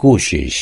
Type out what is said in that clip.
coxas